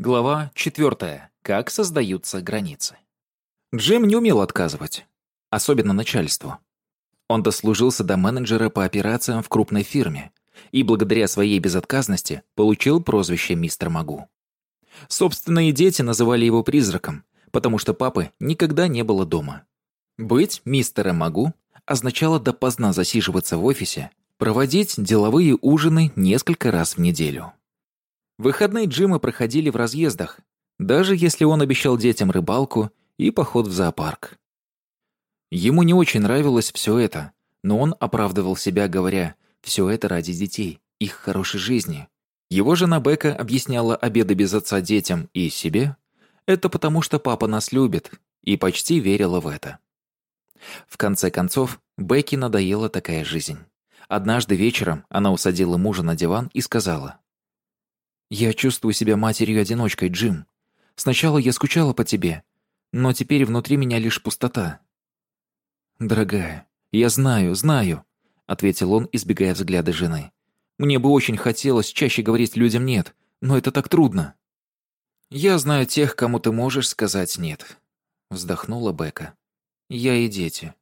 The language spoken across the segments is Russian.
Глава 4. Как создаются границы. Джим не умел отказывать, особенно начальству. Он дослужился до менеджера по операциям в крупной фирме и благодаря своей безотказности получил прозвище «Мистер Магу». Собственные дети называли его призраком, потому что папы никогда не было дома. Быть мистером Магу означало допоздна засиживаться в офисе, проводить деловые ужины несколько раз в неделю. Выходные Джима проходили в разъездах, даже если он обещал детям рыбалку и поход в зоопарк. Ему не очень нравилось все это, но он оправдывал себя, говоря, все это ради детей, их хорошей жизни. Его жена Бека объясняла обеды без отца детям и себе. Это потому, что папа нас любит, и почти верила в это. В конце концов, Бекке надоела такая жизнь. Однажды вечером она усадила мужа на диван и сказала, «Я чувствую себя матерью-одиночкой, Джим. Сначала я скучала по тебе, но теперь внутри меня лишь пустота». «Дорогая, я знаю, знаю», — ответил он, избегая взгляда жены. «Мне бы очень хотелось чаще говорить людям «нет», но это так трудно». «Я знаю тех, кому ты можешь сказать «нет», — вздохнула Бека. «Я и дети».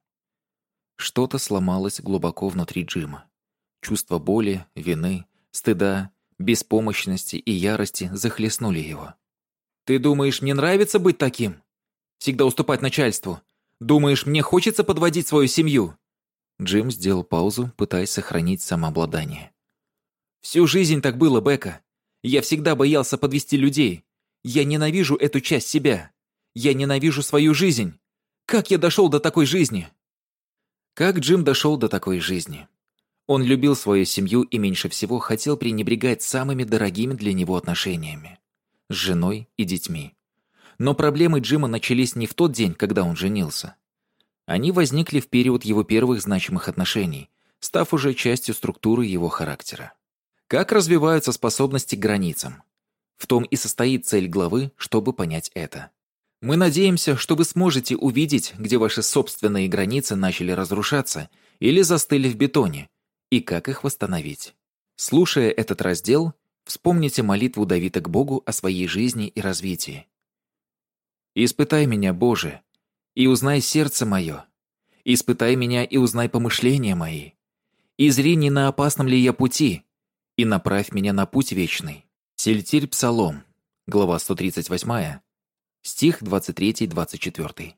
Что-то сломалось глубоко внутри Джима. Чувство боли, вины, стыда, беспомощности и ярости захлестнули его. «Ты думаешь, мне нравится быть таким? Всегда уступать начальству? Думаешь, мне хочется подводить свою семью?» Джим сделал паузу, пытаясь сохранить самообладание. «Всю жизнь так было, Бека. Я всегда боялся подвести людей. Я ненавижу эту часть себя. Я ненавижу свою жизнь. Как я дошел до такой жизни?» Как Джим дошел до такой жизни? Он любил свою семью и меньше всего хотел пренебрегать самыми дорогими для него отношениями – с женой и детьми. Но проблемы Джима начались не в тот день, когда он женился. Они возникли в период его первых значимых отношений, став уже частью структуры его характера. Как развиваются способности к границам? В том и состоит цель главы, чтобы понять это. Мы надеемся, что вы сможете увидеть, где ваши собственные границы начали разрушаться или застыли в бетоне, и как их восстановить. Слушая этот раздел, вспомните молитву Давида к Богу о своей жизни и развитии. «Испытай меня, Боже, и узнай сердце мое. Испытай меня и узнай помышления мои. И зри, не на опасном ли я пути, и направь меня на путь вечный». Сельтирь Псалом, глава 138, Стих 23-24.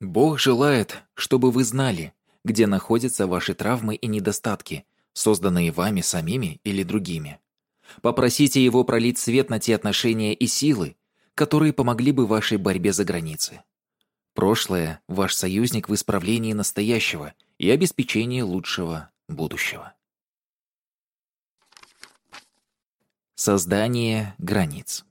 Бог желает, чтобы вы знали, где находятся ваши травмы и недостатки, созданные вами самими или другими. Попросите Его пролить свет на те отношения и силы, которые помогли бы вашей борьбе за границы. Прошлое – ваш союзник в исправлении настоящего и обеспечении лучшего будущего. Создание границ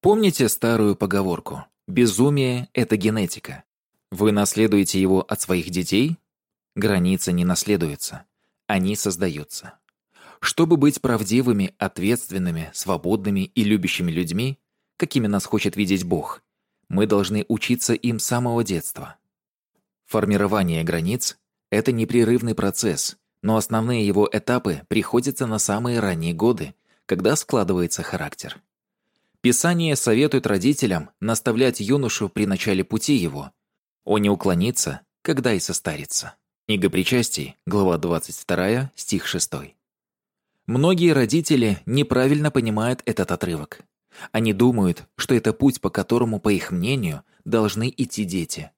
Помните старую поговорку «безумие – это генетика»? Вы наследуете его от своих детей? Границы не наследуются, они создаются. Чтобы быть правдивыми, ответственными, свободными и любящими людьми, какими нас хочет видеть Бог, мы должны учиться им с самого детства. Формирование границ – это непрерывный процесс, но основные его этапы приходятся на самые ранние годы, когда складывается характер. Писание советует родителям наставлять юношу при начале пути его. Он не уклонится, когда и состарится. Книга причастий, глава 22, стих 6. Многие родители неправильно понимают этот отрывок. Они думают, что это путь, по которому, по их мнению, должны идти дети.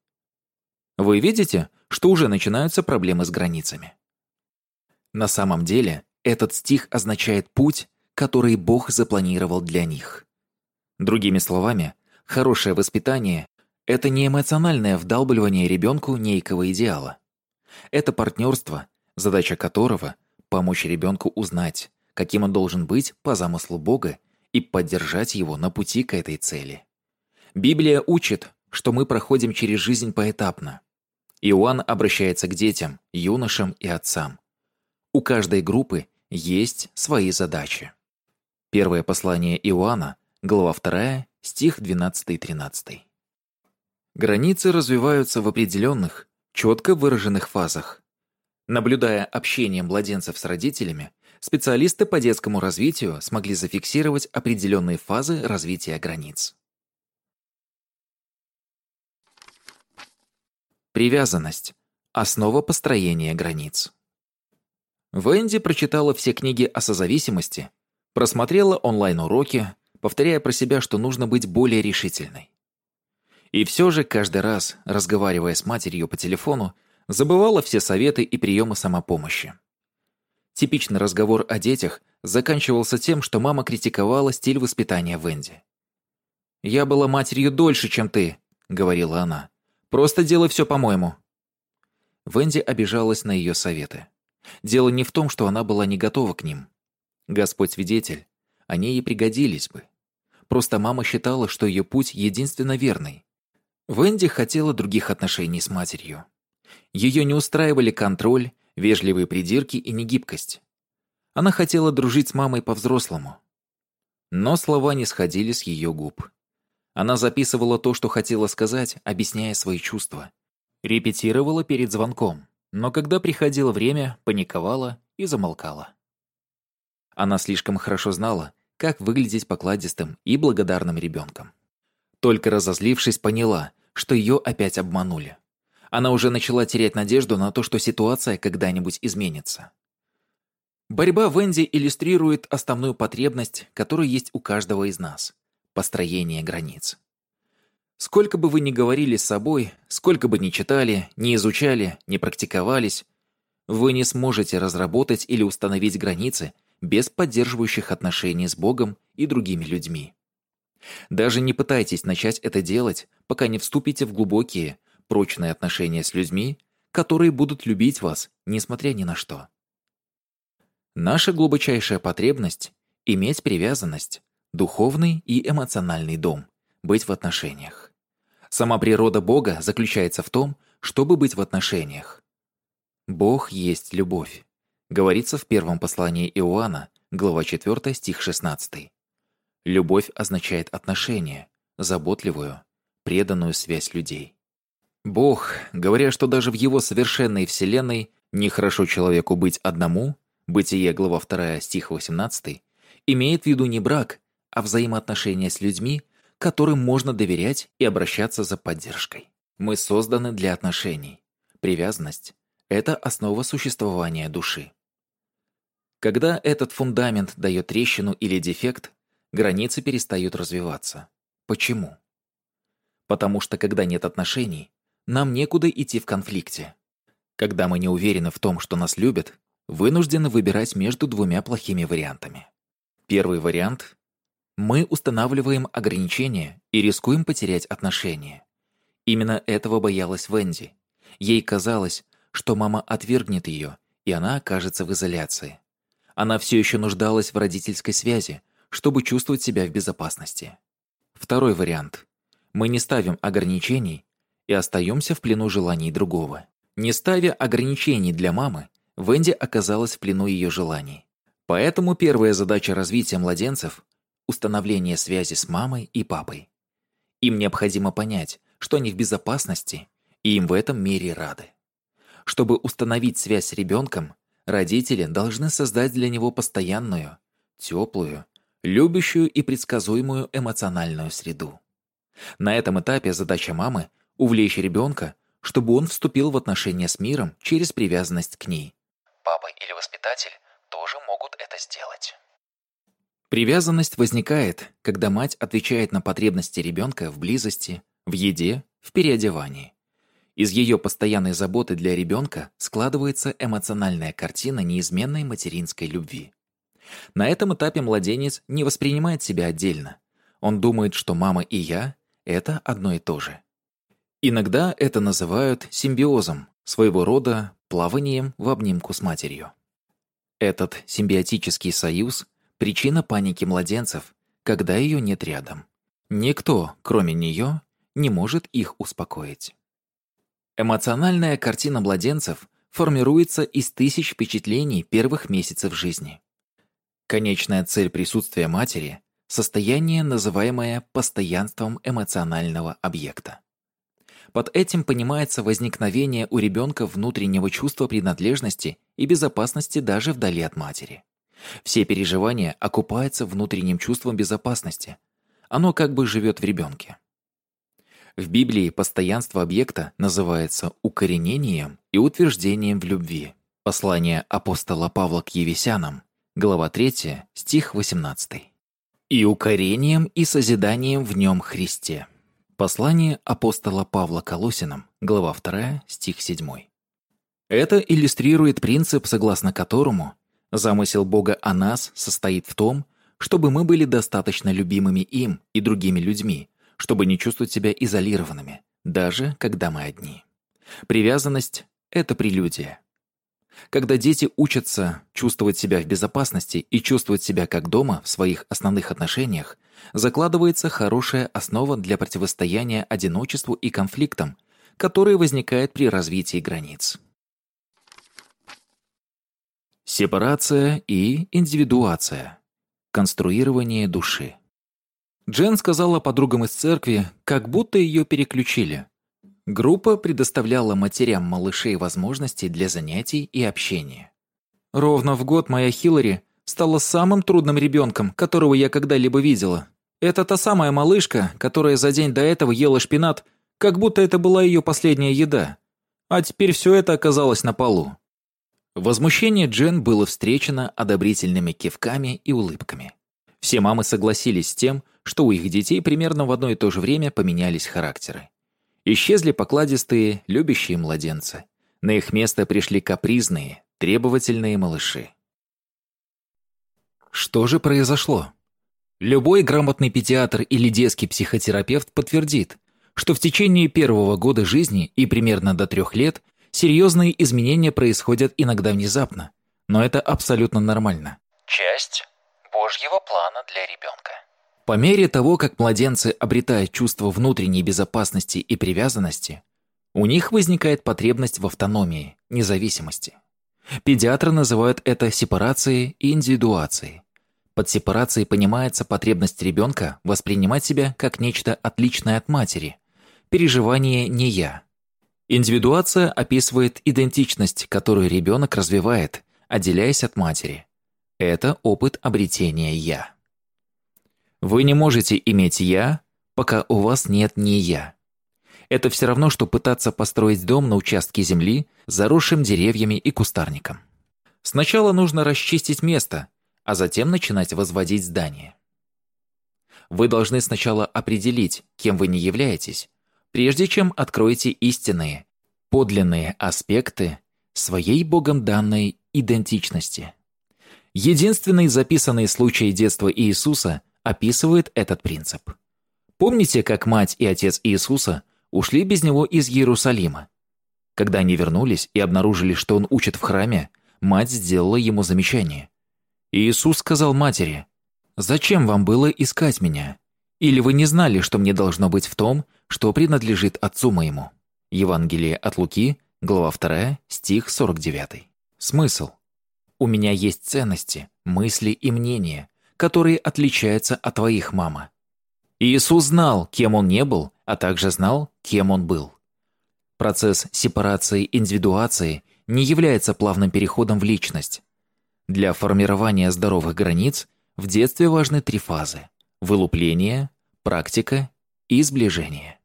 Вы видите, что уже начинаются проблемы с границами. На самом деле, этот стих означает путь, который Бог запланировал для них. Другими словами, хорошее воспитание – это не эмоциональное вдалбливание ребенку некого идеала. Это партнерство, задача которого – помочь ребенку узнать, каким он должен быть по замыслу Бога и поддержать его на пути к этой цели. Библия учит, что мы проходим через жизнь поэтапно. Иоанн обращается к детям, юношам и отцам. У каждой группы есть свои задачи. Первое послание Иоанна Глава 2, стих 12-13. Границы развиваются в определенных, четко выраженных фазах. Наблюдая общение младенцев с родителями, специалисты по детскому развитию смогли зафиксировать определенные фазы развития границ. Привязанность – основа построения границ. Венди прочитала все книги о созависимости, просмотрела онлайн-уроки, повторяя про себя, что нужно быть более решительной. И все же каждый раз, разговаривая с матерью по телефону, забывала все советы и приемы самопомощи. Типичный разговор о детях заканчивался тем, что мама критиковала стиль воспитания Венди. «Я была матерью дольше, чем ты», — говорила она. «Просто делай все по-моему». Венди обижалась на ее советы. Дело не в том, что она была не готова к ним. Господь свидетель, они ей пригодились бы. Просто мама считала, что ее путь единственно верный. Венди хотела других отношений с матерью. Ее не устраивали контроль, вежливые придирки и негибкость. Она хотела дружить с мамой по-взрослому. Но слова не сходили с ее губ. Она записывала то, что хотела сказать, объясняя свои чувства. Репетировала перед звонком, но когда приходило время, паниковала и замолкала. Она слишком хорошо знала, как выглядеть покладистым и благодарным ребенком. Только разозлившись, поняла, что ее опять обманули. Она уже начала терять надежду на то, что ситуация когда-нибудь изменится. Борьба Венди иллюстрирует основную потребность, которая есть у каждого из нас – построение границ. Сколько бы вы ни говорили с собой, сколько бы ни читали, ни изучали, ни практиковались, вы не сможете разработать или установить границы без поддерживающих отношений с Богом и другими людьми. Даже не пытайтесь начать это делать, пока не вступите в глубокие, прочные отношения с людьми, которые будут любить вас, несмотря ни на что. Наша глубочайшая потребность — иметь привязанность, духовный и эмоциональный дом, быть в отношениях. Сама природа Бога заключается в том, чтобы быть в отношениях. «Бог есть любовь», говорится в первом послании Иоанна, глава 4, стих 16. Любовь означает отношение, заботливую, преданную связь людей. Бог, говоря, что даже в его совершенной вселенной нехорошо человеку быть одному, Бытие, глава 2, стих 18, имеет в виду не брак, а взаимоотношения с людьми, которым можно доверять и обращаться за поддержкой. Мы созданы для отношений. Привязанность – это основа существования души. Когда этот фундамент дает трещину или дефект, границы перестают развиваться. Почему? Потому что когда нет отношений, нам некуда идти в конфликте. Когда мы не уверены в том, что нас любят, вынуждены выбирать между двумя плохими вариантами. Первый вариант – мы устанавливаем ограничения и рискуем потерять отношения. Именно этого боялась Венди. Ей казалось, что мама отвергнет ее, и она окажется в изоляции. Она все еще нуждалась в родительской связи, чтобы чувствовать себя в безопасности. Второй вариант. Мы не ставим ограничений и остаемся в плену желаний другого. Не ставя ограничений для мамы, Венди оказалась в плену ее желаний. Поэтому первая задача развития младенцев – установление связи с мамой и папой. Им необходимо понять, что они в безопасности, и им в этом мире рады. Чтобы установить связь с ребенком, родители должны создать для него постоянную, теплую, любящую и предсказуемую эмоциональную среду. На этом этапе задача мамы увлечь ребенка, чтобы он вступил в отношения с миром через привязанность к ней. Папа или воспитатель тоже могут это сделать. Привязанность возникает, когда мать отвечает на потребности ребенка в близости, в еде, в переодевании. Из ее постоянной заботы для ребенка складывается эмоциональная картина неизменной материнской любви. На этом этапе младенец не воспринимает себя отдельно. Он думает, что мама и я — это одно и то же. Иногда это называют симбиозом, своего рода плаванием в обнимку с матерью. Этот симбиотический союз – причина паники младенцев, когда ее нет рядом. Никто, кроме нее, не может их успокоить. Эмоциональная картина младенцев формируется из тысяч впечатлений первых месяцев жизни. Конечная цель присутствия матери – состояние, называемое постоянством эмоционального объекта. Под этим понимается возникновение у ребенка внутреннего чувства принадлежности и безопасности даже вдали от матери. Все переживания окупаются внутренним чувством безопасности. Оно как бы живет в ребенке. В Библии постоянство объекта называется укоренением и утверждением в любви. Послание апостола Павла к Евесянам, глава 3, стих 18. «И укорением и созиданием в нем Христе». Послание апостола Павла Колосинам, глава 2, стих 7. Это иллюстрирует принцип, согласно которому замысел Бога о нас состоит в том, чтобы мы были достаточно любимыми им и другими людьми, чтобы не чувствовать себя изолированными, даже когда мы одни. Привязанность — это прелюдия. Когда дети учатся чувствовать себя в безопасности и чувствовать себя как дома в своих основных отношениях, закладывается хорошая основа для противостояния одиночеству и конфликтам, которые возникают при развитии границ. Сепарация и индивидуация. Конструирование души. Джен сказала подругам из церкви, как будто ее переключили. Группа предоставляла матерям малышей возможности для занятий и общения. Ровно в год моя Хиллари стала самым трудным ребенком, которого я когда-либо видела. Это та самая малышка, которая за день до этого ела шпинат, как будто это была ее последняя еда. А теперь все это оказалось на полу. Возмущение Джен было встречено одобрительными кивками и улыбками. Все мамы согласились с тем, что у их детей примерно в одно и то же время поменялись характеры. Исчезли покладистые, любящие младенцы. На их место пришли капризные, требовательные малыши. Что же произошло? Любой грамотный педиатр или детский психотерапевт подтвердит, что в течение первого года жизни и примерно до трех лет серьезные изменения происходят иногда внезапно, но это абсолютно нормально. Часть Божьего плана для ребенка. По мере того, как младенцы обретают чувство внутренней безопасности и привязанности, у них возникает потребность в автономии, независимости. Педиатры называют это сепарацией и индивидуацией. Под сепарацией понимается потребность ребенка воспринимать себя как нечто отличное от матери, переживание «не я», Индивидуация описывает идентичность, которую ребенок развивает, отделяясь от матери. Это опыт обретения «я». Вы не можете иметь «я», пока у вас нет «не я». Это все равно, что пытаться построить дом на участке земли, заросшим деревьями и кустарником. Сначала нужно расчистить место, а затем начинать возводить здание. Вы должны сначала определить, кем вы не являетесь, прежде чем откроете истинные, подлинные аспекты своей Богом данной идентичности. Единственный записанный случай детства Иисуса описывает этот принцип. Помните, как мать и отец Иисуса ушли без него из Иерусалима? Когда они вернулись и обнаружили, что он учит в храме, мать сделала ему замечание. Иисус сказал матери, «Зачем вам было искать меня? Или вы не знали, что мне должно быть в том, что принадлежит отцу моему?» Евангелие от Луки, глава 2, стих 49. Смысл. У меня есть ценности, мысли и мнения, которые отличаются от твоих, мама. Иисус знал, кем он не был, а также знал, кем он был. Процесс сепарации индивидуации не является плавным переходом в личность. Для формирования здоровых границ в детстве важны три фазы – вылупление, практика и сближение.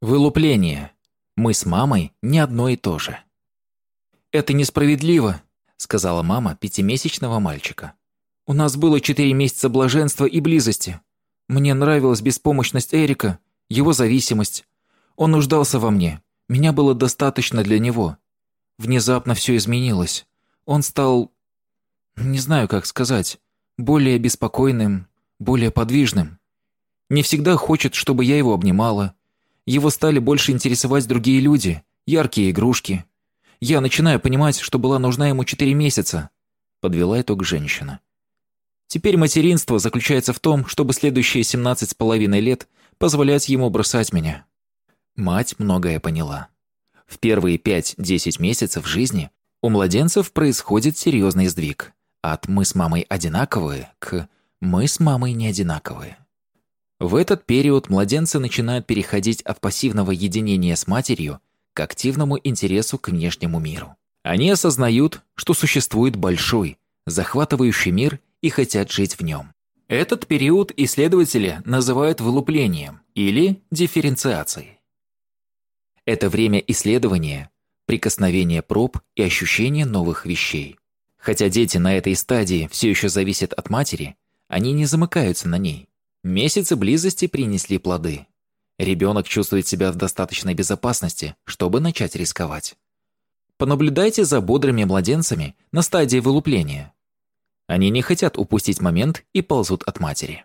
Вылупление. Мы с мамой не одно и то же. «Это несправедливо», — сказала мама пятимесячного мальчика. «У нас было четыре месяца блаженства и близости. Мне нравилась беспомощность Эрика, его зависимость. Он нуждался во мне. Меня было достаточно для него. Внезапно все изменилось. Он стал... Не знаю, как сказать. Более беспокойным, более подвижным. Не всегда хочет, чтобы я его обнимала, его стали больше интересовать другие люди, яркие игрушки. Я начинаю понимать, что была нужна ему четыре месяца. Подвела итог женщина. Теперь материнство заключается в том, чтобы следующие семнадцать с половиной лет позволять ему бросать меня. Мать многое поняла. В первые пять-десять месяцев жизни у младенцев происходит серьезный сдвиг. От «мы с мамой одинаковые» к «мы с мамой не одинаковые». В этот период младенцы начинают переходить от пассивного единения с матерью к активному интересу к внешнему миру. Они осознают, что существует большой, захватывающий мир и хотят жить в нем. Этот период исследователи называют вылуплением или дифференциацией. Это время исследования, прикосновения проб и ощущения новых вещей. Хотя дети на этой стадии все еще зависят от матери, они не замыкаются на ней. Месяцы близости принесли плоды. Ребенок чувствует себя в достаточной безопасности, чтобы начать рисковать. Понаблюдайте за бодрыми младенцами на стадии вылупления. Они не хотят упустить момент и ползут от матери.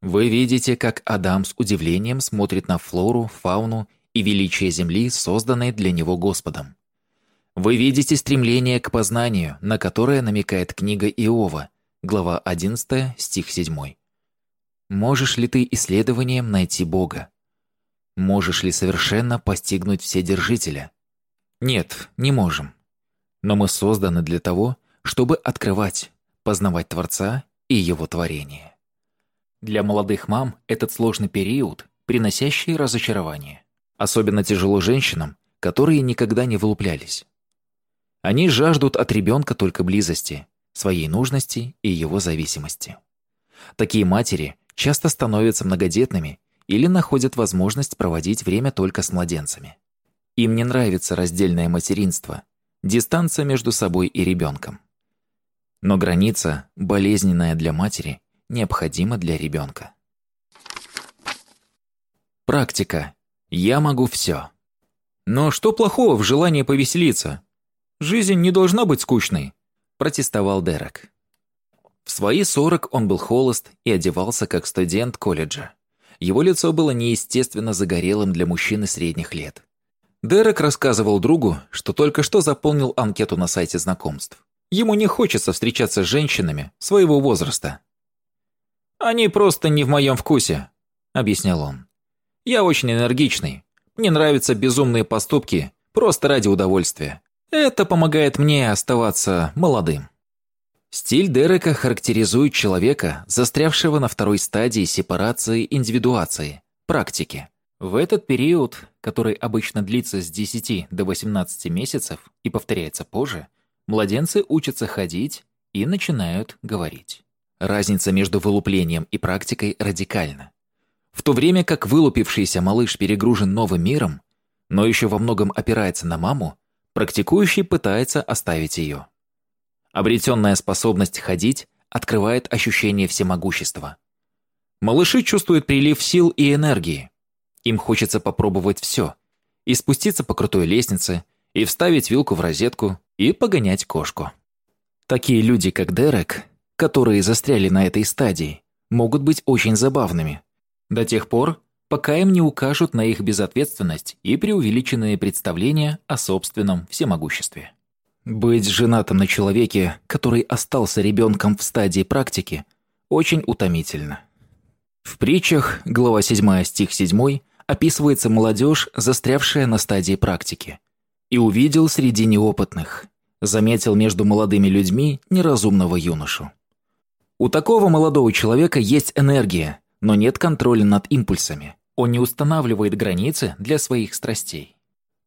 Вы видите, как Адам с удивлением смотрит на флору, фауну и величие Земли, созданной для него Господом. Вы видите стремление к познанию, на которое намекает книга Иова, глава 11, стих 7. Можешь ли ты исследованием найти Бога? Можешь ли совершенно постигнуть Вседержителя? Нет, не можем. Но мы созданы для того, чтобы открывать, познавать Творца и Его творение. Для молодых мам этот сложный период, приносящий разочарование. Особенно тяжело женщинам, которые никогда не вылуплялись. Они жаждут от ребенка только близости, своей нужности и его зависимости. Такие матери часто становятся многодетными или находят возможность проводить время только с младенцами. Им не нравится раздельное материнство, дистанция между собой и ребенком. Но граница, болезненная для матери, необходима для ребенка. Практика. Я могу все. Но что плохого в желании повеселиться? Жизнь не должна быть скучной, протестовал Дерек. В свои сорок он был холост и одевался как студент колледжа. Его лицо было неестественно загорелым для мужчины средних лет. Дерек рассказывал другу, что только что заполнил анкету на сайте знакомств. Ему не хочется встречаться с женщинами своего возраста. «Они просто не в моем вкусе», — объяснял он. «Я очень энергичный. Мне нравятся безумные поступки просто ради удовольствия. Это помогает мне оставаться молодым». Стиль Дерека характеризует человека, застрявшего на второй стадии сепарации индивидуации, практики. В этот период, который обычно длится с 10 до 18 месяцев и повторяется позже, младенцы учатся ходить и начинают говорить. Разница между вылуплением и практикой радикальна. В то время как вылупившийся малыш перегружен новым миром, но еще во многом опирается на маму, практикующий пытается оставить ее. Обретенная способность ходить открывает ощущение всемогущества. Малыши чувствуют прилив сил и энергии. Им хочется попробовать все. И спуститься по крутой лестнице, и вставить вилку в розетку, и погонять кошку. Такие люди, как Дерек, которые застряли на этой стадии, могут быть очень забавными. До тех пор, пока им не укажут на их безответственность и преувеличенные представления о собственном всемогуществе. Быть женатым на человеке, который остался ребенком в стадии практики, очень утомительно. В притчах, глава 7 стих 7, описывается молодежь, застрявшая на стадии практики. «И увидел среди неопытных, заметил между молодыми людьми неразумного юношу». У такого молодого человека есть энергия, но нет контроля над импульсами. Он не устанавливает границы для своих страстей.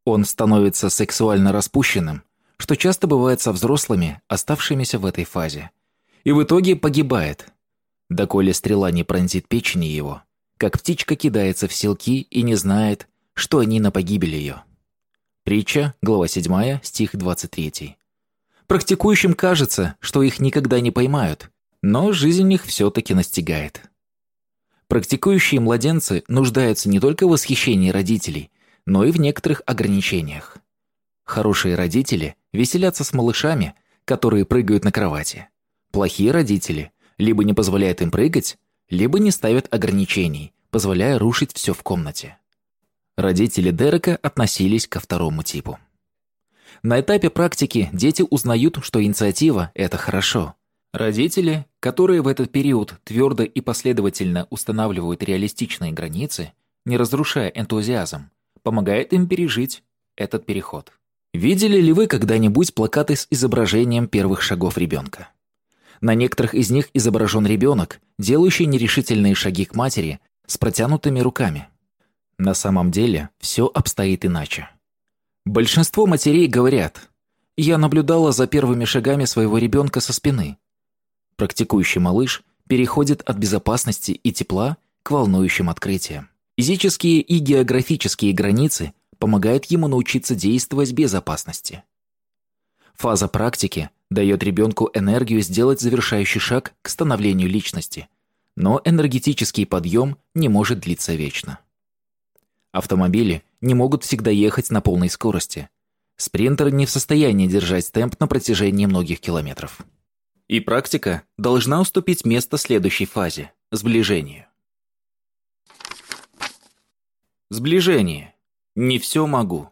Он становится сексуально распущенным, что часто бывает со взрослыми, оставшимися в этой фазе. И в итоге погибает. Доколе стрела не пронзит печени его, как птичка кидается в селки и не знает, что они на погибель ее. Притча, глава 7, стих 23. Практикующим кажется, что их никогда не поймают, но жизнь их все-таки настигает. Практикующие младенцы нуждаются не только в восхищении родителей, но и в некоторых ограничениях. Хорошие родители веселятся с малышами, которые прыгают на кровати. Плохие родители либо не позволяют им прыгать, либо не ставят ограничений, позволяя рушить все в комнате. Родители Дерека относились ко второму типу. На этапе практики дети узнают, что инициатива – это хорошо. Родители, которые в этот период твердо и последовательно устанавливают реалистичные границы, не разрушая энтузиазм, помогают им пережить этот переход. Видели ли вы когда-нибудь плакаты с изображением первых шагов ребенка? На некоторых из них изображен ребенок, делающий нерешительные шаги к матери с протянутыми руками. На самом деле все обстоит иначе. Большинство матерей говорят «Я наблюдала за первыми шагами своего ребенка со спины». Практикующий малыш переходит от безопасности и тепла к волнующим открытиям. Физические и географические границы помогают ему научиться действовать без опасности. Фаза практики дает ребенку энергию сделать завершающий шаг к становлению личности, но энергетический подъем не может длиться вечно. Автомобили не могут всегда ехать на полной скорости. Спринтер не в состоянии держать темп на протяжении многих километров. И практика должна уступить место следующей фазе – сближению. Сближение. Не все могу.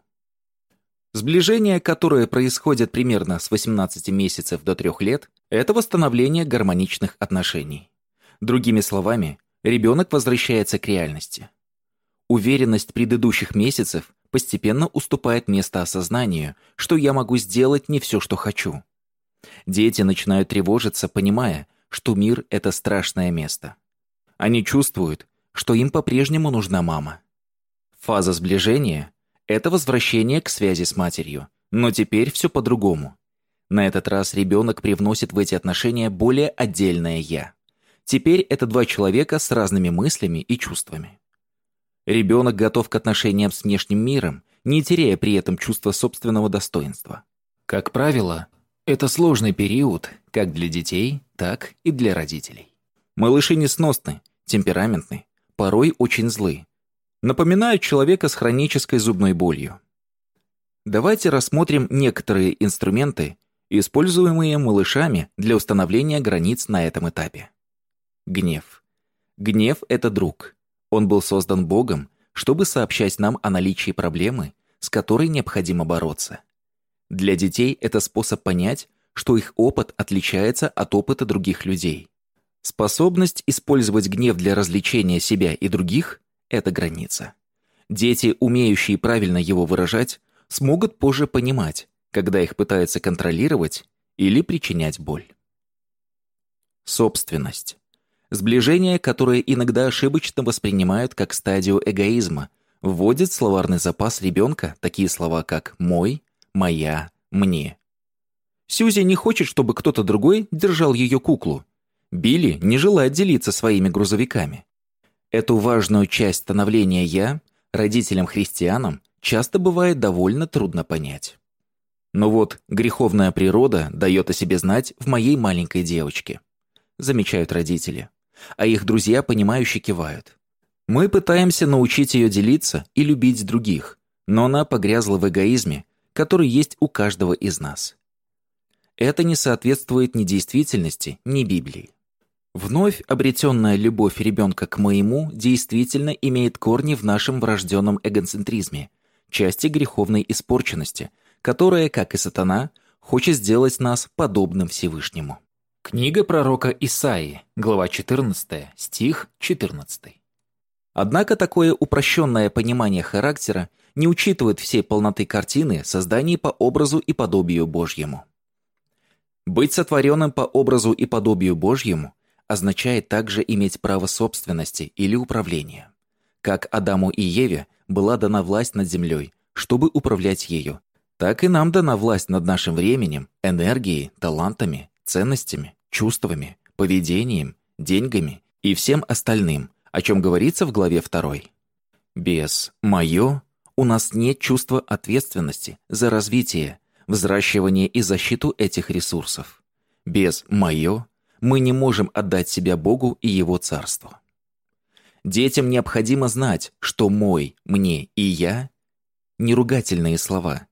Сближение, которое происходит примерно с 18 месяцев до 3 лет, это восстановление гармоничных отношений. Другими словами, ребенок возвращается к реальности. Уверенность предыдущих месяцев постепенно уступает место осознанию, что я могу сделать не все, что хочу. Дети начинают тревожиться, понимая, что мир – это страшное место. Они чувствуют, что им по-прежнему нужна мама. Фаза сближения – это возвращение к связи с матерью, но теперь все по-другому. На этот раз ребенок привносит в эти отношения более отдельное «я». Теперь это два человека с разными мыслями и чувствами. Ребенок готов к отношениям с внешним миром, не теряя при этом чувства собственного достоинства. Как правило, это сложный период как для детей, так и для родителей. Малыши несносны, темпераментны, порой очень злы. Напоминают человека с хронической зубной болью. Давайте рассмотрим некоторые инструменты, используемые малышами для установления границ на этом этапе. Гнев. Гнев – это друг – он был создан Богом, чтобы сообщать нам о наличии проблемы, с которой необходимо бороться. Для детей это способ понять, что их опыт отличается от опыта других людей. Способность использовать гнев для развлечения себя и других – это граница. Дети, умеющие правильно его выражать, смогут позже понимать, когда их пытаются контролировать или причинять боль. Собственность. Сближение, которое иногда ошибочно воспринимают как стадию эгоизма, вводит в словарный запас ребенка такие слова, как «мой», «моя», «мне». Сьюзи не хочет, чтобы кто-то другой держал ее куклу. Билли не желает делиться своими грузовиками. Эту важную часть становления «я» родителям-христианам часто бывает довольно трудно понять. Но вот греховная природа дает о себе знать в моей маленькой девочке, замечают родители а их друзья, понимающе кивают. Мы пытаемся научить ее делиться и любить других, но она погрязла в эгоизме, который есть у каждого из нас. Это не соответствует ни действительности, ни Библии. Вновь обретенная любовь ребенка к моему действительно имеет корни в нашем врожденном эгоцентризме, части греховной испорченности, которая, как и сатана, хочет сделать нас подобным Всевышнему. Книга пророка Исаии, глава 14, стих 14. Однако такое упрощенное понимание характера не учитывает всей полноты картины создания по образу и подобию Божьему. Быть сотворенным по образу и подобию Божьему означает также иметь право собственности или управления. Как Адаму и Еве была дана власть над землей, чтобы управлять ею, так и нам дана власть над нашим временем, энергией, талантами, ценностями, чувствами, поведением, деньгами и всем остальным, о чем говорится в главе 2. Без «моё» у нас нет чувства ответственности за развитие, взращивание и защиту этих ресурсов. Без «моё» мы не можем отдать себя Богу и Его Царству. Детям необходимо знать, что «мой», «мне» и «я» – неругательные слова.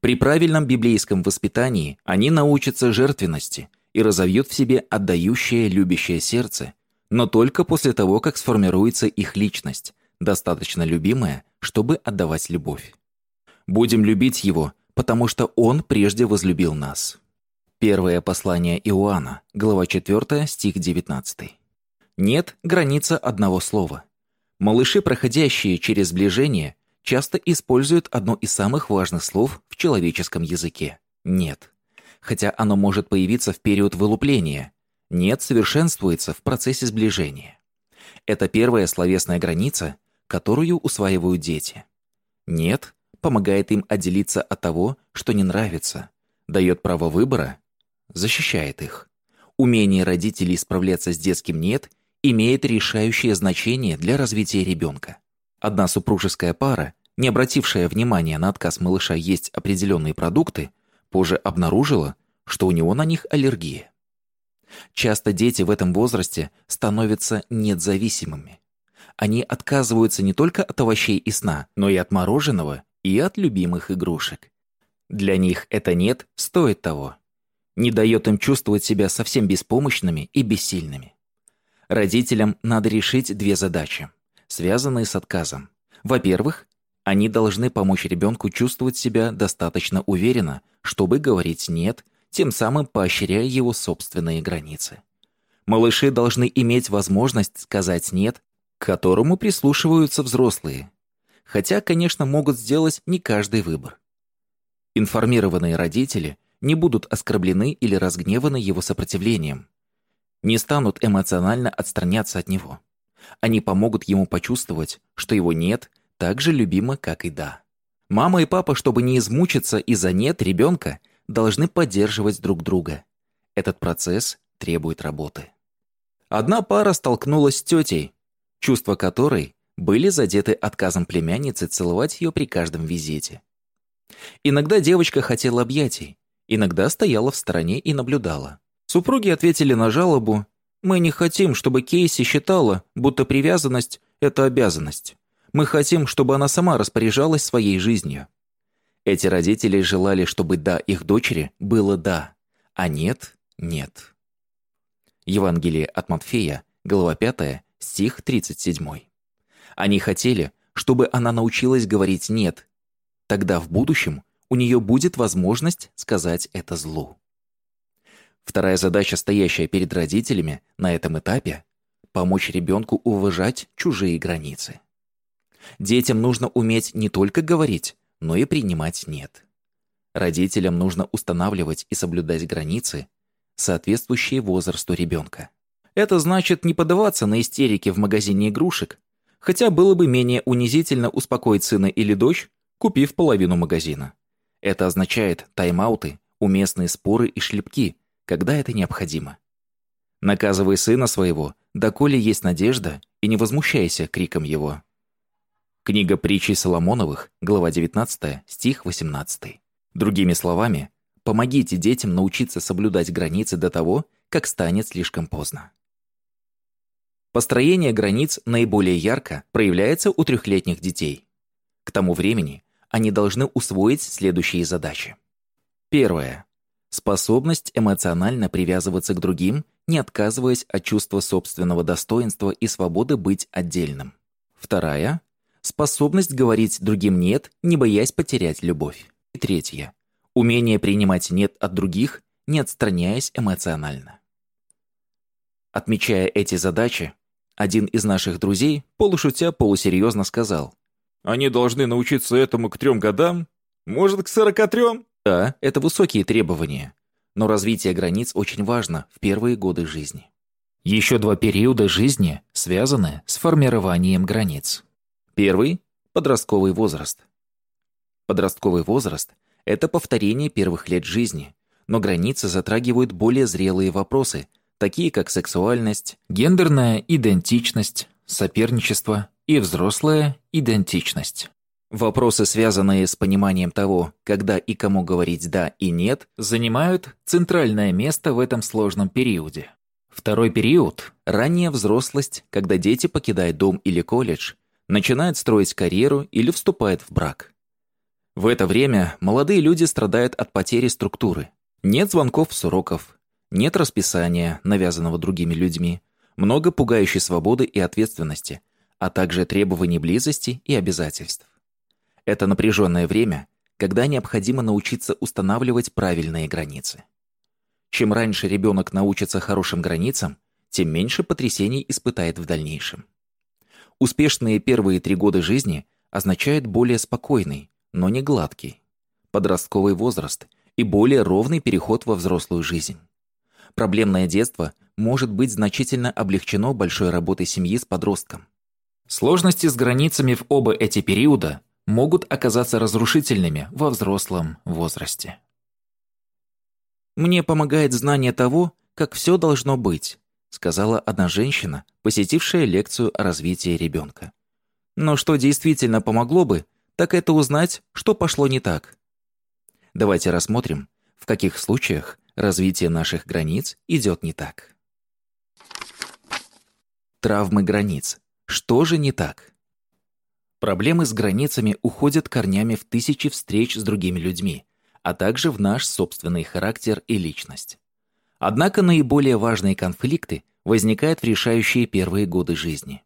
При правильном библейском воспитании они научатся жертвенности, и разовьют в себе отдающее, любящее сердце, но только после того, как сформируется их личность, достаточно любимая, чтобы отдавать любовь. Будем любить Его, потому что Он прежде возлюбил нас. Первое послание Иоанна, глава 4, стих 19. Нет граница одного слова. Малыши, проходящие через сближение, часто используют одно из самых важных слов в человеческом языке – «нет» хотя оно может появиться в период вылупления. Нет совершенствуется в процессе сближения. Это первая словесная граница, которую усваивают дети. Нет помогает им отделиться от того, что не нравится, дает право выбора, защищает их. Умение родителей справляться с детским «нет» имеет решающее значение для развития ребенка. Одна супружеская пара, не обратившая внимания на отказ малыша есть определенные продукты, позже обнаружила, что у него на них аллергия. Часто дети в этом возрасте становятся независимыми. Они отказываются не только от овощей и сна, но и от мороженого и от любимых игрушек. Для них это «нет» стоит того. Не дает им чувствовать себя совсем беспомощными и бессильными. Родителям надо решить две задачи, связанные с отказом. Во-первых, они должны помочь ребенку чувствовать себя достаточно уверенно, чтобы говорить «нет», тем самым поощряя его собственные границы. Малыши должны иметь возможность сказать «нет», к которому прислушиваются взрослые. Хотя, конечно, могут сделать не каждый выбор. Информированные родители не будут оскорблены или разгневаны его сопротивлением. Не станут эмоционально отстраняться от него. Они помогут ему почувствовать, что его «нет» так же любимо, как и «да». Мама и папа, чтобы не измучиться из-за «нет» ребенка, должны поддерживать друг друга. Этот процесс требует работы. Одна пара столкнулась с тетей, чувства которой были задеты отказом племянницы целовать ее при каждом визите. Иногда девочка хотела объятий, иногда стояла в стороне и наблюдала. Супруги ответили на жалобу «Мы не хотим, чтобы Кейси считала, будто привязанность – это обязанность. Мы хотим, чтобы она сама распоряжалась своей жизнью». Эти родители желали, чтобы «да» их дочери было «да», а «нет» – «нет». Евангелие от Матфея, глава 5, стих 37. Они хотели, чтобы она научилась говорить «нет». Тогда в будущем у нее будет возможность сказать это злу. Вторая задача, стоящая перед родителями на этом этапе – помочь ребенку уважать чужие границы. Детям нужно уметь не только говорить, но и принимать «нет». Родителям нужно устанавливать и соблюдать границы, соответствующие возрасту ребенка. Это значит не поддаваться на истерики в магазине игрушек, хотя было бы менее унизительно успокоить сына или дочь, купив половину магазина. Это означает тайм-ауты, уместные споры и шлепки, когда это необходимо. Наказывай сына своего, доколе есть надежда, и не возмущайся криком его. Книга притчей Соломоновых, глава 19, стих 18. Другими словами, Помогите детям научиться соблюдать границы до того, как станет слишком поздно. Построение границ наиболее ярко проявляется у трехлетних детей. К тому времени они должны усвоить следующие задачи. Первое. Способность эмоционально привязываться к другим, не отказываясь от чувства собственного достоинства и свободы быть отдельным. Вторая. Способность говорить другим «нет», не боясь потерять любовь. И третье. Умение принимать «нет» от других, не отстраняясь эмоционально. Отмечая эти задачи, один из наших друзей, полушутя, полусерьезно сказал. «Они должны научиться этому к трем годам? Может, к сорока трем?» Да, это высокие требования. Но развитие границ очень важно в первые годы жизни. Еще два периода жизни связаны с формированием границ. Первый – подростковый возраст. Подростковый возраст – это повторение первых лет жизни, но границы затрагивают более зрелые вопросы, такие как сексуальность, гендерная идентичность, соперничество и взрослая идентичность. Вопросы, связанные с пониманием того, когда и кому говорить «да» и «нет», занимают центральное место в этом сложном периоде. Второй период – ранняя взрослость, когда дети покидают дом или колледж, начинают строить карьеру или вступают в брак. В это время молодые люди страдают от потери структуры. Нет звонков с уроков, нет расписания, навязанного другими людьми, много пугающей свободы и ответственности, а также требований близости и обязательств. Это напряженное время, когда необходимо научиться устанавливать правильные границы. Чем раньше ребенок научится хорошим границам, тем меньше потрясений испытает в дальнейшем. Успешные первые три года жизни означают более спокойный, но не гладкий, подростковый возраст и более ровный переход во взрослую жизнь. Проблемное детство может быть значительно облегчено большой работой семьи с подростком. Сложности с границами в оба эти периода могут оказаться разрушительными во взрослом возрасте. «Мне помогает знание того, как все должно быть», сказала одна женщина, посетившая лекцию о развитии ребенка. Но что действительно помогло бы, так это узнать, что пошло не так. Давайте рассмотрим, в каких случаях развитие наших границ идет не так. Травмы границ. Что же не так? Проблемы с границами уходят корнями в тысячи встреч с другими людьми, а также в наш собственный характер и личность. Однако наиболее важные конфликты возникают в решающие первые годы жизни.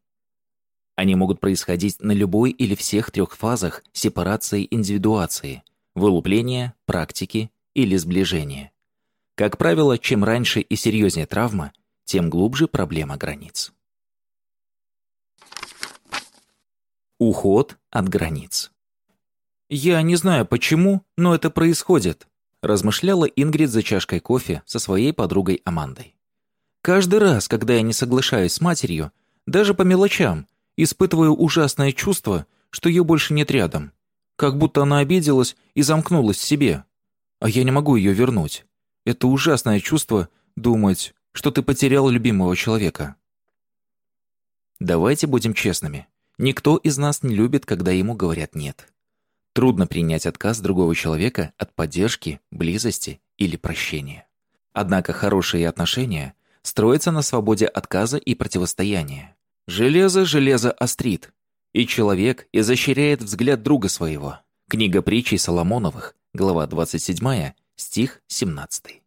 Они могут происходить на любой или всех трех фазах сепарации индивидуации, вылупления, практики или сближения. Как правило, чем раньше и серьезнее травма, тем глубже проблема границ. Уход от границ. Я не знаю почему, но это происходит, размышляла Ингрид за чашкой кофе со своей подругой Амандой. Каждый раз, когда я не соглашаюсь с матерью, даже по мелочам, испытываю ужасное чувство, что ее больше нет рядом. Как будто она обиделась и замкнулась в себе. А я не могу ее вернуть. Это ужасное чувство думать, что ты потерял любимого человека. Давайте будем честными. Никто из нас не любит, когда ему говорят «нет». Трудно принять отказ другого человека от поддержки, близости или прощения. Однако хорошие отношения строятся на свободе отказа и противостояния. Железо железо острит, и человек изощряет взгляд друга своего. Книга притчей Соломоновых, глава 27, стих 17.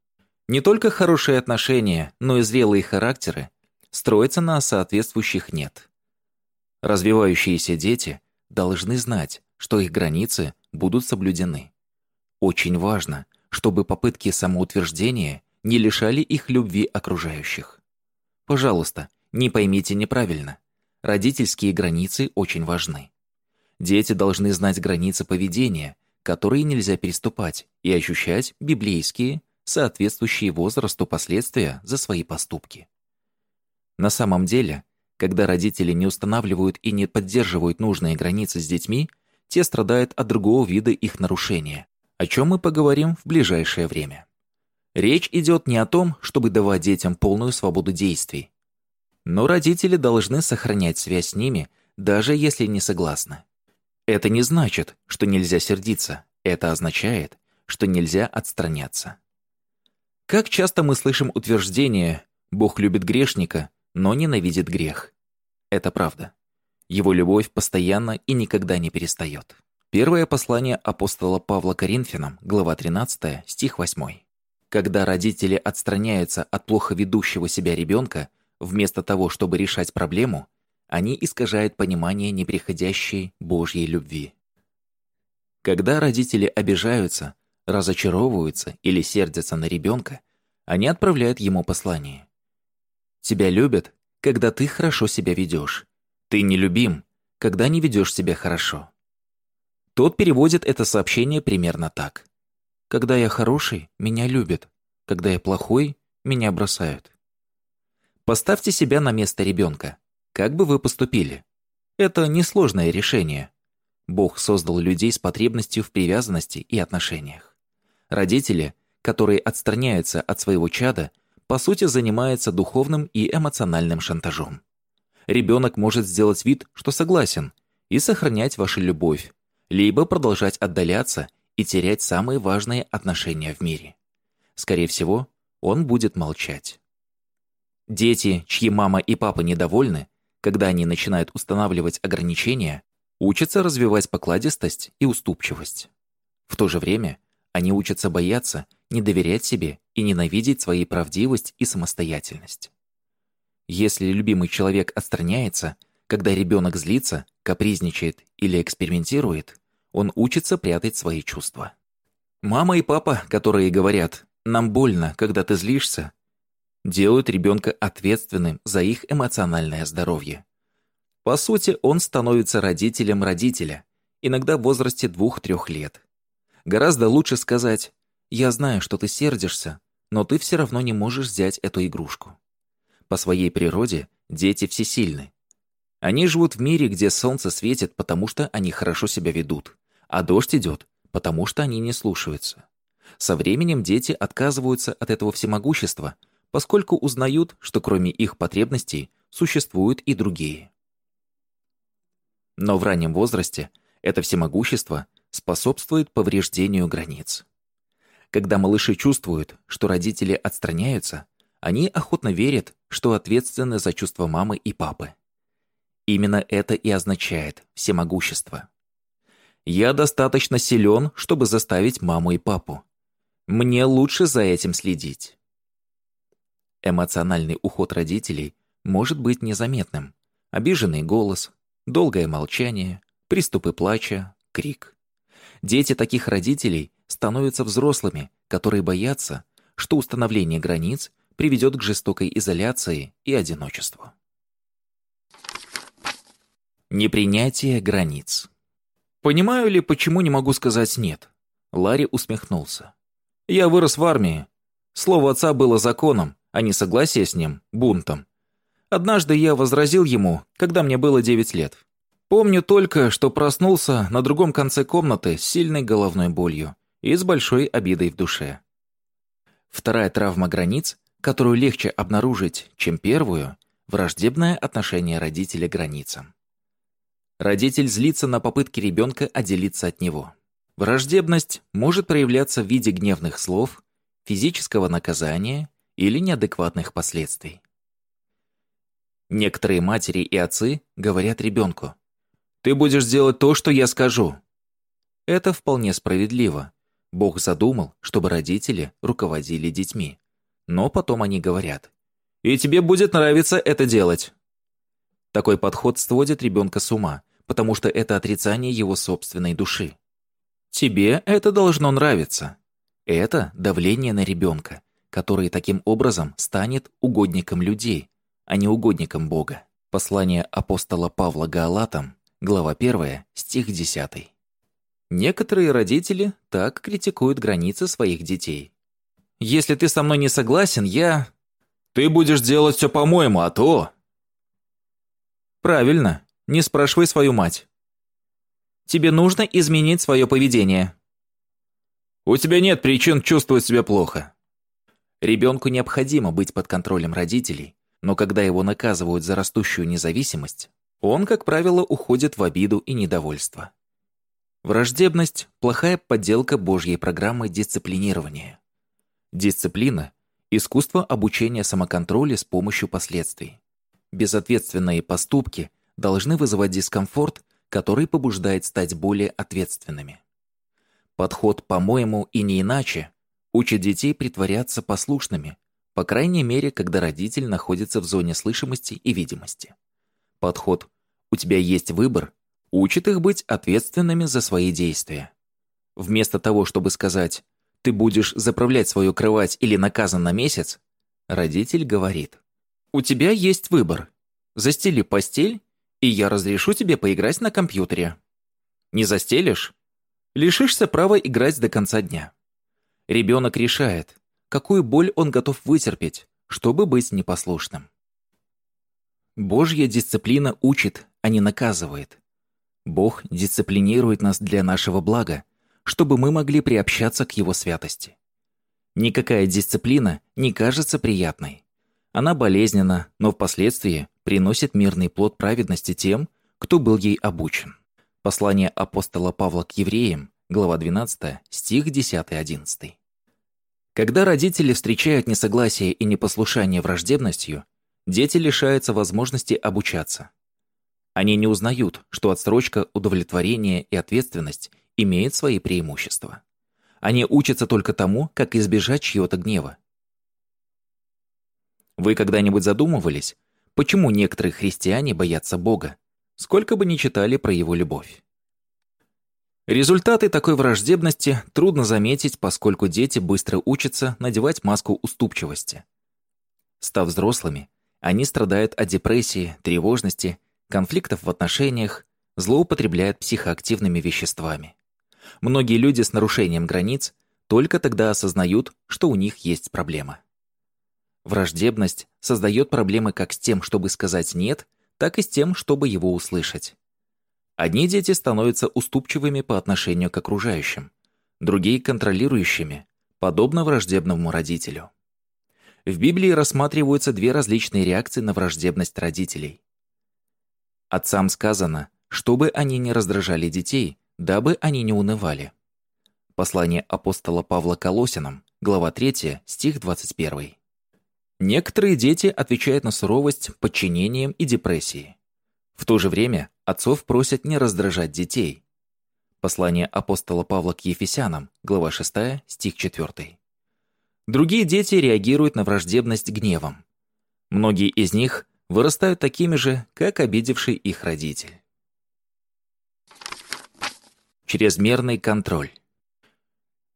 Не только хорошие отношения, но и зрелые характеры строятся на соответствующих «нет». Развивающиеся дети должны знать, что их границы будут соблюдены. Очень важно, чтобы попытки самоутверждения не лишали их любви окружающих. Пожалуйста, не поймите неправильно. Родительские границы очень важны. Дети должны знать границы поведения, которые нельзя переступать, и ощущать библейские, соответствующие возрасту последствия за свои поступки. На самом деле, когда родители не устанавливают и не поддерживают нужные границы с детьми, те страдают от другого вида их нарушения, о чем мы поговорим в ближайшее время. Речь идет не о том, чтобы давать детям полную свободу действий. Но родители должны сохранять связь с ними, даже если не согласны. Это не значит, что нельзя сердиться. Это означает, что нельзя отстраняться. Как часто мы слышим утверждение «Бог любит грешника, но ненавидит грех». Это правда. Его любовь постоянно и никогда не перестает. Первое послание апостола Павла Коринфянам, глава 13, стих 8. Когда родители отстраняются от плохо ведущего себя ребенка, вместо того, чтобы решать проблему, они искажают понимание неприходящей Божьей любви. Когда родители обижаются, разочаровываются или сердятся на ребенка, они отправляют ему послание. «Тебя любят, когда ты хорошо себя ведешь, ты нелюбим, когда не ведешь себя хорошо. Тот переводит это сообщение примерно так. Когда я хороший, меня любят. Когда я плохой, меня бросают. Поставьте себя на место ребенка. Как бы вы поступили? Это несложное решение. Бог создал людей с потребностью в привязанности и отношениях. Родители, которые отстраняются от своего чада, по сути занимаются духовным и эмоциональным шантажом ребенок может сделать вид, что согласен, и сохранять вашу любовь, либо продолжать отдаляться и терять самые важные отношения в мире. Скорее всего, он будет молчать. Дети, чьи мама и папа недовольны, когда они начинают устанавливать ограничения, учатся развивать покладистость и уступчивость. В то же время они учатся бояться, не доверять себе и ненавидеть своей правдивость и самостоятельность. Если любимый человек отстраняется, когда ребенок злится, капризничает или экспериментирует, он учится прятать свои чувства. Мама и папа, которые говорят «нам больно, когда ты злишься», делают ребенка ответственным за их эмоциональное здоровье. По сути, он становится родителем родителя, иногда в возрасте двух-трех лет. Гораздо лучше сказать «я знаю, что ты сердишься, но ты все равно не можешь взять эту игрушку». По своей природе дети всесильны. Они живут в мире, где солнце светит, потому что они хорошо себя ведут, а дождь идет, потому что они не слушаются. Со временем дети отказываются от этого всемогущества, поскольку узнают, что кроме их потребностей существуют и другие. Но в раннем возрасте это всемогущество способствует повреждению границ. Когда малыши чувствуют, что родители отстраняются, они охотно верят, что ответственны за чувства мамы и папы. Именно это и означает всемогущество. Я достаточно силен, чтобы заставить маму и папу. Мне лучше за этим следить. Эмоциональный уход родителей может быть незаметным. Обиженный голос, долгое молчание, приступы плача, крик. Дети таких родителей становятся взрослыми, которые боятся, что установление границ приведет к жестокой изоляции и одиночеству. Непринятие границ. Понимаю ли, почему не могу сказать «нет»? Ларри усмехнулся. Я вырос в армии. Слово отца было законом, а не согласие с ним – бунтом. Однажды я возразил ему, когда мне было 9 лет. Помню только, что проснулся на другом конце комнаты с сильной головной болью и с большой обидой в душе. Вторая травма границ, которую легче обнаружить, чем первую – враждебное отношение родителя к границам. Родитель злится на попытки ребенка отделиться от него. Враждебность может проявляться в виде гневных слов, физического наказания или неадекватных последствий. Некоторые матери и отцы говорят ребенку, «Ты будешь делать то, что я скажу». Это вполне справедливо. Бог задумал, чтобы родители руководили детьми. Но потом они говорят, «И тебе будет нравиться это делать». Такой подход сводит ребенка с ума, потому что это отрицание его собственной души. Тебе это должно нравиться. Это давление на ребенка, который таким образом станет угодником людей, а не угодником Бога. Послание апостола Павла Гаалатам, глава 1, стих 10. Некоторые родители так критикуют границы своих детей. «Если ты со мной не согласен, я...» «Ты будешь делать все по-моему, а то...» «Правильно. Не спрашивай свою мать. Тебе нужно изменить свое поведение. У тебя нет причин чувствовать себя плохо. Ребенку необходимо быть под контролем родителей, но когда его наказывают за растущую независимость, он, как правило, уходит в обиду и недовольство. Враждебность – плохая подделка Божьей программы дисциплинирования. Дисциплина – искусство обучения самоконтролю с помощью последствий. Безответственные поступки должны вызывать дискомфорт, который побуждает стать более ответственными. Подход «по-моему» и не иначе учит детей притворяться послушными, по крайней мере, когда родитель находится в зоне слышимости и видимости. Подход «у тебя есть выбор» учит их быть ответственными за свои действия. Вместо того, чтобы сказать «ты будешь заправлять свою кровать или наказан на месяц», родитель говорит «у тебя есть выбор. Застели постель и я разрешу тебе поиграть на компьютере. Не застелишь? Лишишься права играть до конца дня. Ребенок решает, какую боль он готов вытерпеть, чтобы быть непослушным. Божья дисциплина учит, а не наказывает. Бог дисциплинирует нас для нашего блага, чтобы мы могли приобщаться к Его святости. Никакая дисциплина не кажется приятной. Она болезненна, но впоследствии приносит мирный плод праведности тем, кто был ей обучен. Послание апостола Павла к евреям, глава 12, стих 10-11. Когда родители встречают несогласие и непослушание враждебностью, дети лишаются возможности обучаться. Они не узнают, что отсрочка, удовлетворение и ответственность имеют свои преимущества. Они учатся только тому, как избежать чьего-то гнева, вы когда-нибудь задумывались, почему некоторые христиане боятся Бога, сколько бы ни читали про Его любовь? Результаты такой враждебности трудно заметить, поскольку дети быстро учатся надевать маску уступчивости. Став взрослыми, они страдают от депрессии, тревожности, конфликтов в отношениях, злоупотребляют психоактивными веществами. Многие люди с нарушением границ только тогда осознают, что у них есть проблема. Враждебность создает проблемы как с тем, чтобы сказать «нет», так и с тем, чтобы его услышать. Одни дети становятся уступчивыми по отношению к окружающим, другие — контролирующими, подобно враждебному родителю. В Библии рассматриваются две различные реакции на враждебность родителей. Отцам сказано, чтобы они не раздражали детей, дабы они не унывали. Послание апостола Павла Колосинам, глава 3, стих 21. Некоторые дети отвечают на суровость подчинением и депрессией. В то же время отцов просят не раздражать детей. Послание апостола Павла к Ефесянам, глава 6, стих 4. Другие дети реагируют на враждебность гневом. Многие из них вырастают такими же, как обидевший их родитель. Чрезмерный контроль.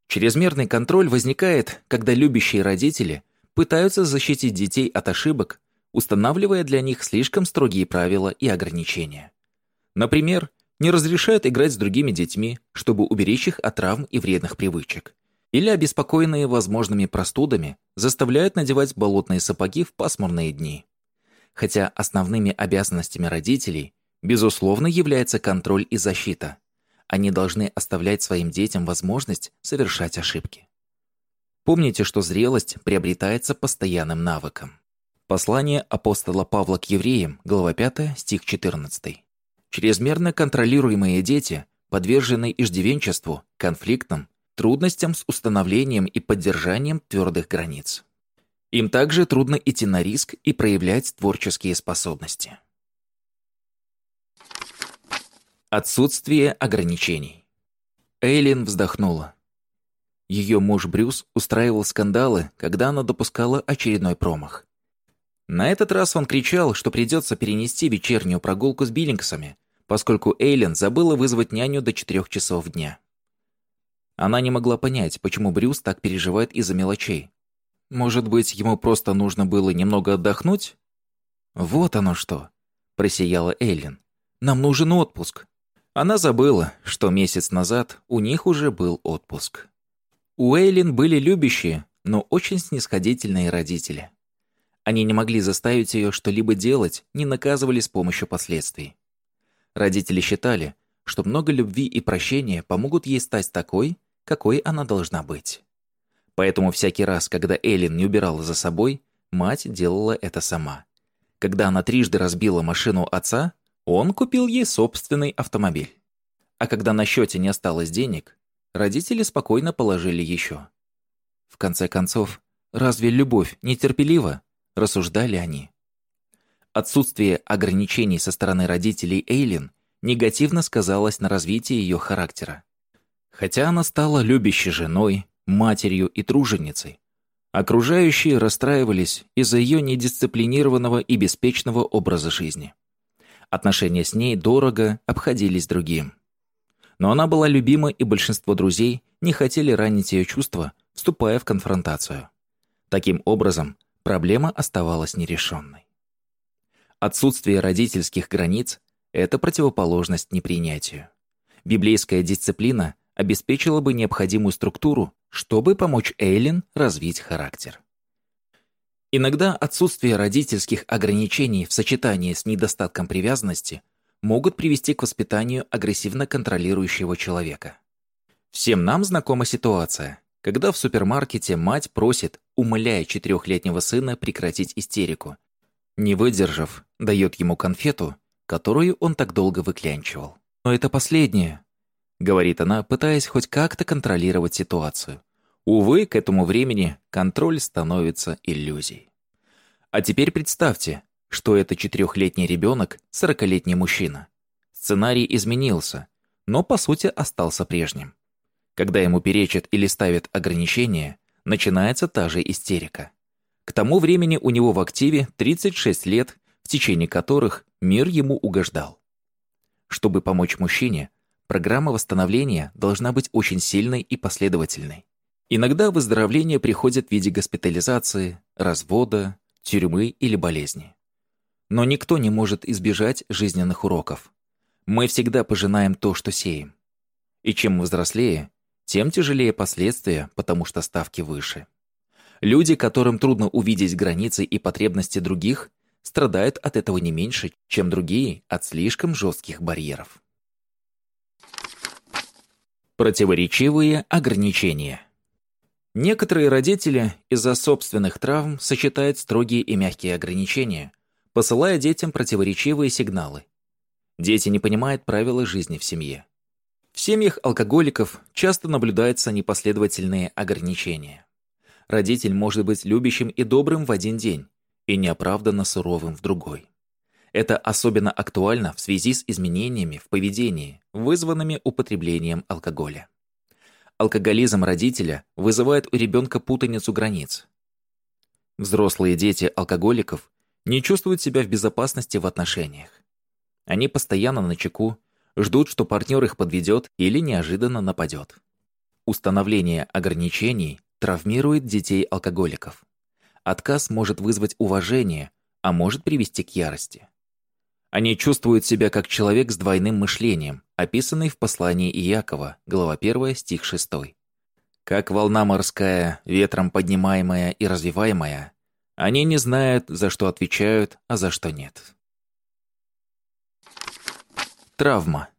Чрезмерный контроль возникает, когда любящие родители пытаются защитить детей от ошибок, устанавливая для них слишком строгие правила и ограничения. Например, не разрешают играть с другими детьми, чтобы уберечь их от травм и вредных привычек. Или обеспокоенные возможными простудами заставляют надевать болотные сапоги в пасмурные дни. Хотя основными обязанностями родителей, безусловно, является контроль и защита – они должны оставлять своим детям возможность совершать ошибки. Помните, что зрелость приобретается постоянным навыком. Послание апостола Павла к евреям, глава 5, стих 14. Чрезмерно контролируемые дети подвержены иждивенчеству, конфликтам, трудностям с установлением и поддержанием твердых границ. Им также трудно идти на риск и проявлять творческие способности. Отсутствие ограничений. Эйлин вздохнула. Ее муж Брюс устраивал скандалы, когда она допускала очередной промах. На этот раз он кричал, что придется перенести вечернюю прогулку с Биллингсами, поскольку Эйлин забыла вызвать няню до четырех часов дня. Она не могла понять, почему Брюс так переживает из-за мелочей. Может быть, ему просто нужно было немного отдохнуть? «Вот оно что!» – просияла Эйлин. «Нам нужен отпуск!» Она забыла, что месяц назад у них уже был отпуск. У Эйлин были любящие, но очень снисходительные родители. Они не могли заставить ее что-либо делать, не наказывали с помощью последствий. Родители считали, что много любви и прощения помогут ей стать такой, какой она должна быть. Поэтому всякий раз, когда Эйлин не убирала за собой, мать делала это сама. Когда она трижды разбила машину отца, он купил ей собственный автомобиль. А когда на счете не осталось денег, родители спокойно положили еще. В конце концов, разве любовь нетерпелива? Рассуждали они. Отсутствие ограничений со стороны родителей Эйлин негативно сказалось на развитии ее характера. Хотя она стала любящей женой, матерью и труженицей, окружающие расстраивались из-за ее недисциплинированного и беспечного образа жизни. Отношения с ней дорого обходились другим. Но она была любима, и большинство друзей не хотели ранить ее чувства, вступая в конфронтацию. Таким образом, проблема оставалась нерешенной. Отсутствие родительских границ – это противоположность непринятию. Библейская дисциплина обеспечила бы необходимую структуру, чтобы помочь Эйлин развить характер. Иногда отсутствие родительских ограничений в сочетании с недостатком привязанности могут привести к воспитанию агрессивно контролирующего человека. Всем нам знакома ситуация, когда в супермаркете мать просит, умоляя четырехлетнего сына прекратить истерику. Не выдержав, дает ему конфету, которую он так долго выклянчивал. «Но это последнее», — говорит она, пытаясь хоть как-то контролировать ситуацию. Увы, к этому времени контроль становится иллюзией. А теперь представьте, что это четырехлетний ребенок, сорокалетний мужчина. Сценарий изменился, но по сути остался прежним. Когда ему перечат или ставят ограничения, начинается та же истерика. К тому времени у него в активе 36 лет, в течение которых мир ему угождал. Чтобы помочь мужчине, программа восстановления должна быть очень сильной и последовательной. Иногда выздоровление приходит в виде госпитализации, развода, тюрьмы или болезни. Но никто не может избежать жизненных уроков. Мы всегда пожинаем то, что сеем. И чем взрослее, тем тяжелее последствия, потому что ставки выше. Люди, которым трудно увидеть границы и потребности других, страдают от этого не меньше, чем другие от слишком жестких барьеров. Противоречивые ограничения. Некоторые родители из-за собственных травм сочетают строгие и мягкие ограничения, посылая детям противоречивые сигналы. Дети не понимают правила жизни в семье. В семьях алкоголиков часто наблюдаются непоследовательные ограничения. Родитель может быть любящим и добрым в один день и неоправданно суровым в другой. Это особенно актуально в связи с изменениями в поведении, вызванными употреблением алкоголя. Алкоголизм родителя вызывает у ребенка путаницу границ. Взрослые дети алкоголиков не чувствуют себя в безопасности в отношениях. Они постоянно на чеку, ждут, что партнер их подведет или неожиданно нападет. Установление ограничений травмирует детей алкоголиков. Отказ может вызвать уважение, а может привести к ярости. Они чувствуют себя как человек с двойным мышлением, описанный в послании Иакова, глава 1, стих 6. Как волна морская, ветром поднимаемая и развиваемая, они не знают, за что отвечают, а за что нет. Травма.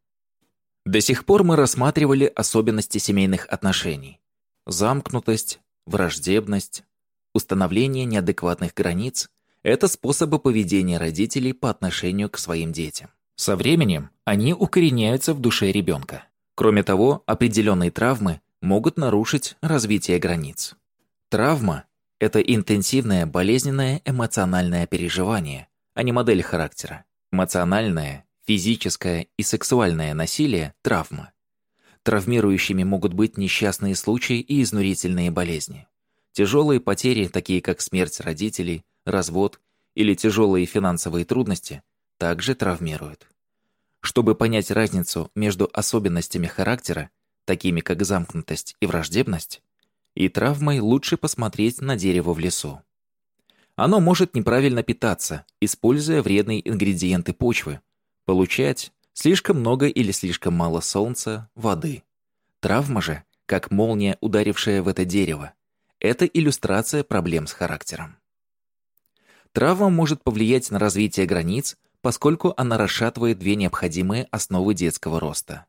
До сих пор мы рассматривали особенности семейных отношений. Замкнутость, враждебность, установление неадекватных границ это способы поведения родителей по отношению к своим детям. Со временем они укореняются в душе ребенка. Кроме того, определенные травмы могут нарушить развитие границ. Травма – это интенсивное болезненное эмоциональное переживание, а не модель характера. Эмоциональное, физическое и сексуальное насилие – травма. Травмирующими могут быть несчастные случаи и изнурительные болезни. Тяжелые потери, такие как смерть родителей, развод или тяжелые финансовые трудности также травмируют. Чтобы понять разницу между особенностями характера, такими как замкнутость и враждебность, и травмой лучше посмотреть на дерево в лесу. Оно может неправильно питаться, используя вредные ингредиенты почвы, получать слишком много или слишком мало солнца, воды. Травма же, как молния, ударившая в это дерево, это иллюстрация проблем с характером. Травма может повлиять на развитие границ, поскольку она расшатывает две необходимые основы детского роста.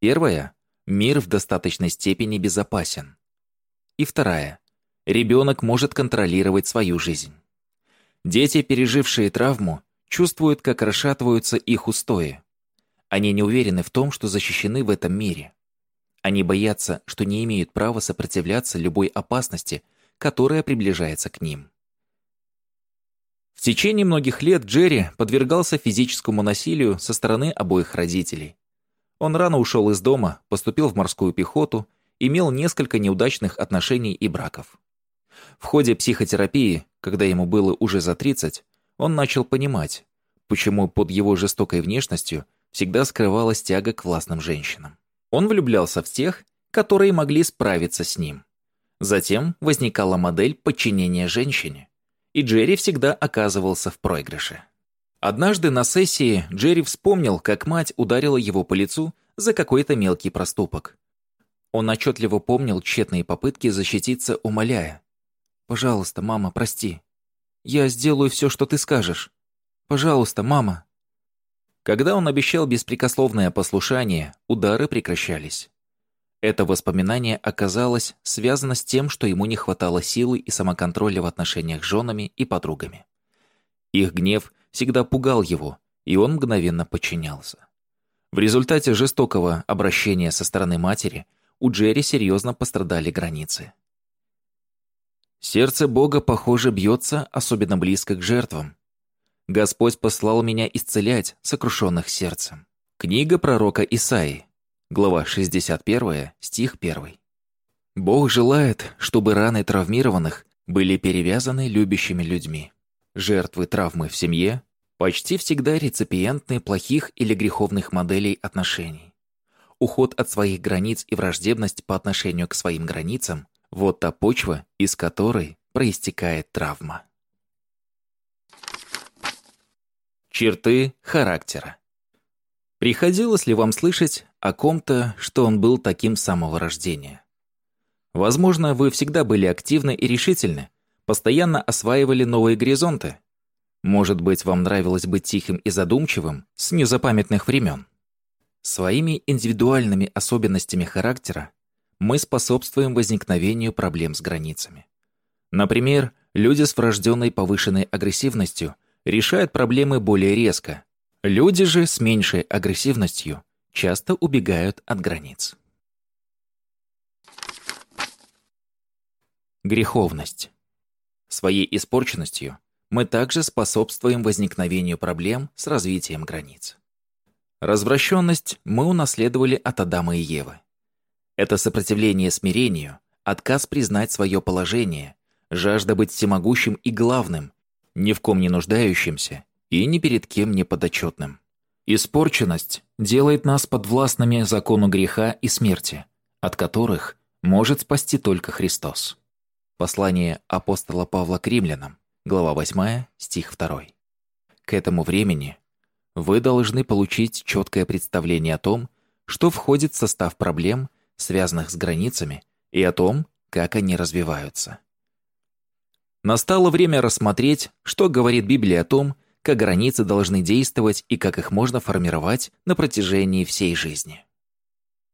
Первая – мир в достаточной степени безопасен. И вторая – ребенок может контролировать свою жизнь. Дети, пережившие травму, чувствуют, как расшатываются их устои. Они не уверены в том, что защищены в этом мире. Они боятся, что не имеют права сопротивляться любой опасности, которая приближается к ним. В течение многих лет Джерри подвергался физическому насилию со стороны обоих родителей. Он рано ушел из дома, поступил в морскую пехоту, имел несколько неудачных отношений и браков. В ходе психотерапии, когда ему было уже за 30, он начал понимать, почему под его жестокой внешностью всегда скрывалась тяга к властным женщинам. Он влюблялся в тех, которые могли справиться с ним. Затем возникала модель подчинения женщине и Джерри всегда оказывался в проигрыше. Однажды на сессии Джерри вспомнил, как мать ударила его по лицу за какой-то мелкий проступок. Он отчетливо помнил тщетные попытки защититься, умоляя. «Пожалуйста, мама, прости. Я сделаю все, что ты скажешь. Пожалуйста, мама». Когда он обещал беспрекословное послушание, удары прекращались. Это воспоминание оказалось связано с тем, что ему не хватало силы и самоконтроля в отношениях с женами и подругами. Их гнев всегда пугал его, и он мгновенно подчинялся. В результате жестокого обращения со стороны матери у Джерри серьезно пострадали границы. Сердце Бога, похоже, бьется особенно близко к жертвам. Господь послал меня исцелять сокрушенных сердцем. Книга пророка Исаии, Глава 61, стих 1. Бог желает, чтобы раны травмированных были перевязаны любящими людьми. Жертвы травмы в семье почти всегда реципиентны плохих или греховных моделей отношений. Уход от своих границ и враждебность по отношению к своим границам – вот та почва, из которой проистекает травма. Черты характера. Приходилось ли вам слышать о ком-то, что он был таким с самого рождения? Возможно, вы всегда были активны и решительны, постоянно осваивали новые горизонты. Может быть, вам нравилось быть тихим и задумчивым с незапамятных времен? Своими индивидуальными особенностями характера мы способствуем возникновению проблем с границами. Например, люди с врожденной повышенной агрессивностью решают проблемы более резко. Люди же с меньшей агрессивностью часто убегают от границ. Греховность. Своей испорченностью мы также способствуем возникновению проблем с развитием границ. Развращенность мы унаследовали от Адама и Евы. Это сопротивление смирению, отказ признать свое положение, жажда быть всемогущим и главным, ни в ком не нуждающимся и ни перед кем не подотчетным. Испорченность делает нас подвластными закону греха и смерти, от которых может спасти только Христос. Послание апостола Павла к римлянам, глава 8, стих 2. К этому времени вы должны получить четкое представление о том, что входит в состав проблем, связанных с границами, и о том, как они развиваются. Настало время рассмотреть, что говорит Библия о том, как границы должны действовать и как их можно формировать на протяжении всей жизни.